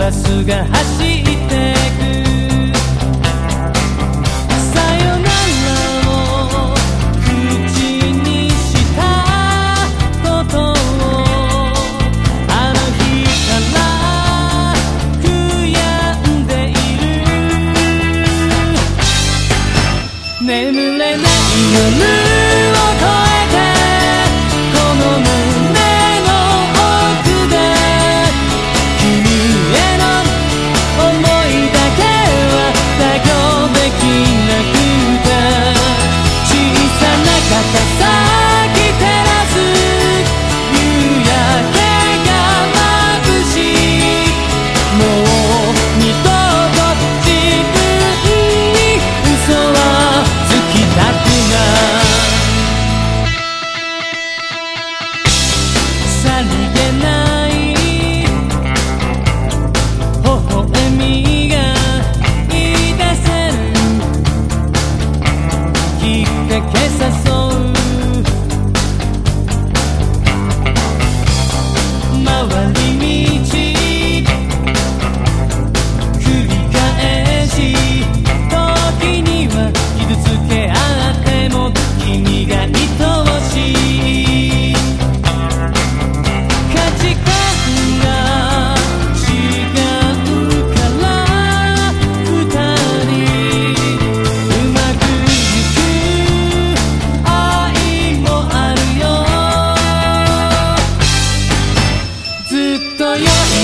バスが走る万里น津とよ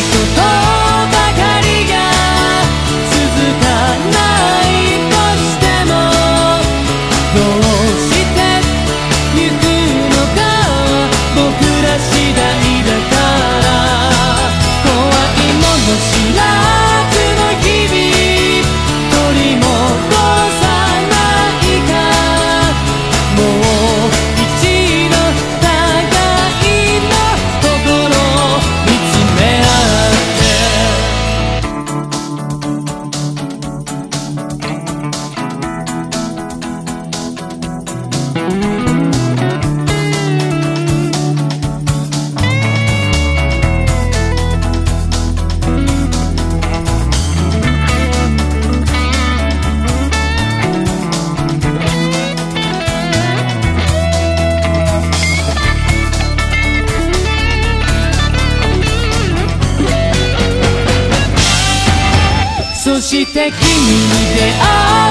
して君に出会う